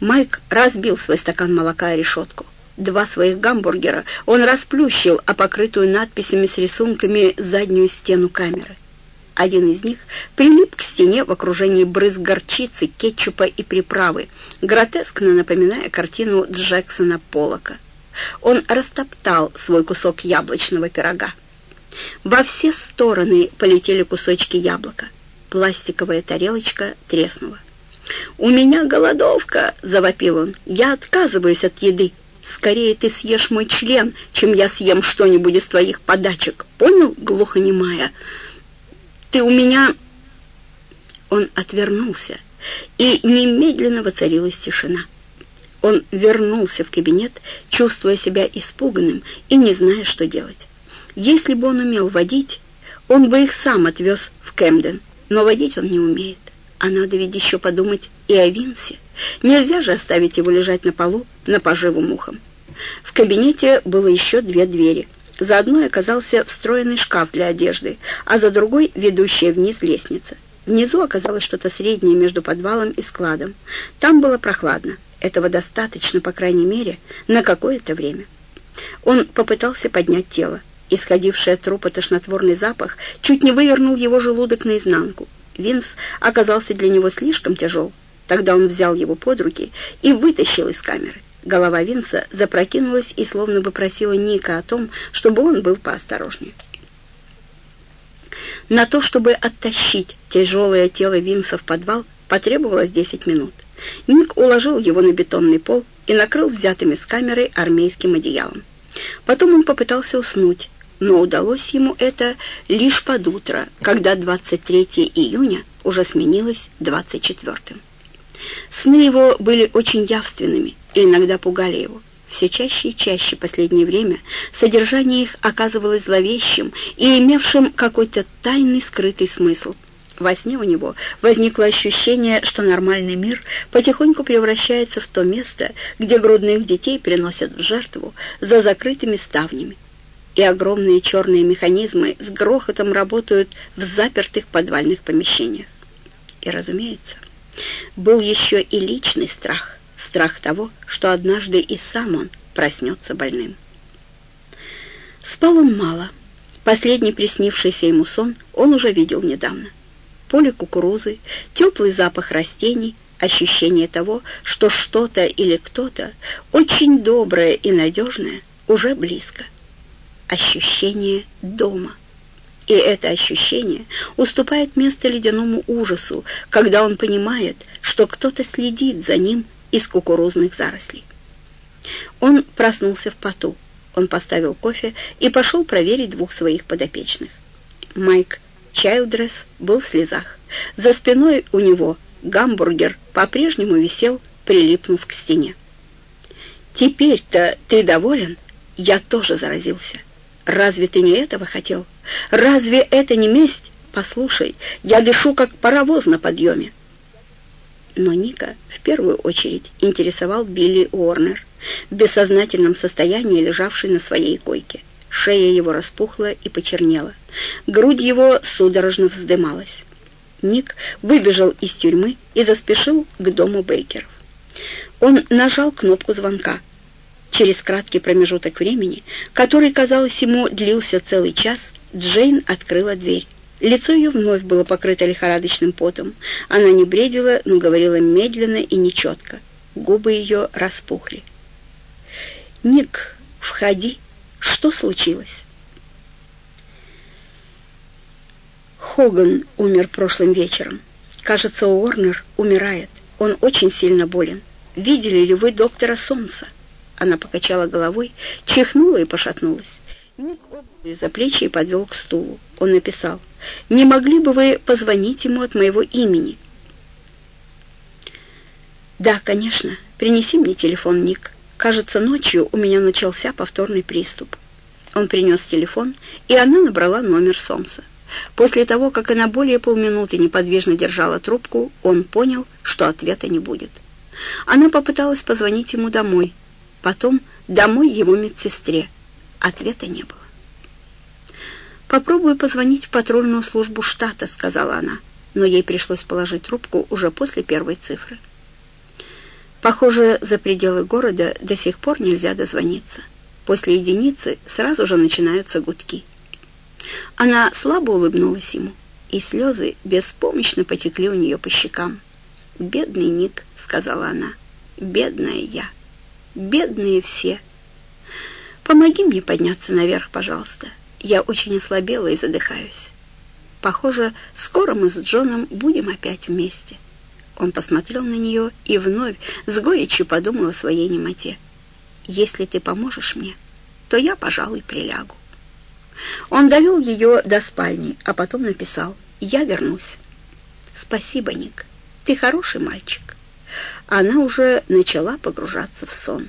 Майк разбил свой стакан молока о решетку. Два своих гамбургера он расплющил о покрытую надписями с рисунками заднюю стену камеры. Один из них прилип к стене в окружении брызг горчицы, кетчупа и приправы, гротескно напоминая картину Джексона Поллока. Он растоптал свой кусок яблочного пирога. Во все стороны полетели кусочки яблока. Пластиковая тарелочка треснула. «У меня голодовка!» — завопил он. «Я отказываюсь от еды. Скорее ты съешь мой член, чем я съем что-нибудь из твоих подачек. Понял, глухонемая?» ты у меня...» Он отвернулся, и немедленно воцарилась тишина. Он вернулся в кабинет, чувствуя себя испуганным и не зная, что делать. Если бы он умел водить, он бы их сам отвез в Кэмден, но водить он не умеет. А надо ведь еще подумать и о Винсе. Нельзя же оставить его лежать на полу на поживу мухам. В кабинете было еще две двери — за одной оказался встроенный шкаф для одежды, а за другой — ведущая вниз лестница. Внизу оказалось что-то среднее между подвалом и складом. Там было прохладно. Этого достаточно, по крайней мере, на какое-то время. Он попытался поднять тело. Исходивший от трупа тошнотворный запах чуть не вывернул его желудок наизнанку. Винс оказался для него слишком тяжел. Тогда он взял его под руки и вытащил из камеры. Голова Винса запрокинулась и словно бы просила Ника о том, чтобы он был поосторожнее. На то, чтобы оттащить тяжелое тело Винса в подвал, потребовалось 10 минут. Ник уложил его на бетонный пол и накрыл взятыми с камеры армейским одеялом. Потом он попытался уснуть, но удалось ему это лишь под утро, когда 23 июня уже сменилось 24-м. Сны его были очень явственными и иногда пугали его. Все чаще и чаще последнее время содержание их оказывалось зловещим и имевшим какой-то тайный скрытый смысл. Во сне у него возникло ощущение, что нормальный мир потихоньку превращается в то место, где грудных детей приносят в жертву за закрытыми ставнями. И огромные черные механизмы с грохотом работают в запертых подвальных помещениях. И, разумеется, был еще и личный страх, страх того, что однажды и сам он проснется больным. Спал он мало. Последний приснившийся ему сон он уже видел недавно. Поле кукурузы, теплый запах растений, ощущение того, что что-то или кто-то очень доброе и надежное уже близко. Ощущение дома — и это ощущение уступает место ледяному ужасу, когда он понимает, что кто-то следит за ним из кукурузных зарослей. Он проснулся в поту. Он поставил кофе и пошел проверить двух своих подопечных. Майк Чайлдресс был в слезах. За спиной у него гамбургер по-прежнему висел, прилипнув к стене. «Теперь-то ты доволен?» Я тоже заразился. Разве ты не этого хотел? Разве это не месть? Послушай, я дышу, как паровоз на подъеме. Но Ника в первую очередь интересовал Билли Уорнер, в бессознательном состоянии лежавший на своей койке. Шея его распухла и почернела. Грудь его судорожно вздымалась. Ник выбежал из тюрьмы и заспешил к дому Бейкеров. Он нажал кнопку звонка. Через краткий промежуток времени, который, казалось ему, длился целый час, Джейн открыла дверь. Лицо ее вновь было покрыто лихорадочным потом. Она не бредила, но говорила медленно и нечетко. Губы ее распухли. «Ник, входи. Что случилось?» Хоган умер прошлым вечером. Кажется, Уорнер умирает. Он очень сильно болен. Видели ли вы доктора Сомса? Она покачала головой, чихнула и пошатнулась. Ник обнял за плечи и подвел к стулу. Он написал, «Не могли бы вы позвонить ему от моего имени?» «Да, конечно. Принеси мне телефон, Ник. Кажется, ночью у меня начался повторный приступ». Он принес телефон, и она набрала номер Сомса. После того, как она более полминуты неподвижно держала трубку, он понял, что ответа не будет. Она попыталась позвонить ему домой, потом домой его медсестре. Ответа не было. «Попробую позвонить в патрульную службу штата», — сказала она, но ей пришлось положить трубку уже после первой цифры. Похоже, за пределы города до сих пор нельзя дозвониться. После единицы сразу же начинаются гудки. Она слабо улыбнулась ему, и слезы беспомощно потекли у нее по щекам. «Бедный Ник», — сказала она, — «бедная я, бедные все. Помоги мне подняться наверх, пожалуйста. Я очень ослабела и задыхаюсь. Похоже, скоро мы с Джоном будем опять вместе». Он посмотрел на нее и вновь с горечью подумал о своей немоте. «Если ты поможешь мне, то я, пожалуй, прилягу». Он довел ее до спальни, а потом написал «Я вернусь». «Спасибо, Ник. Ты хороший мальчик». Она уже начала погружаться в сон.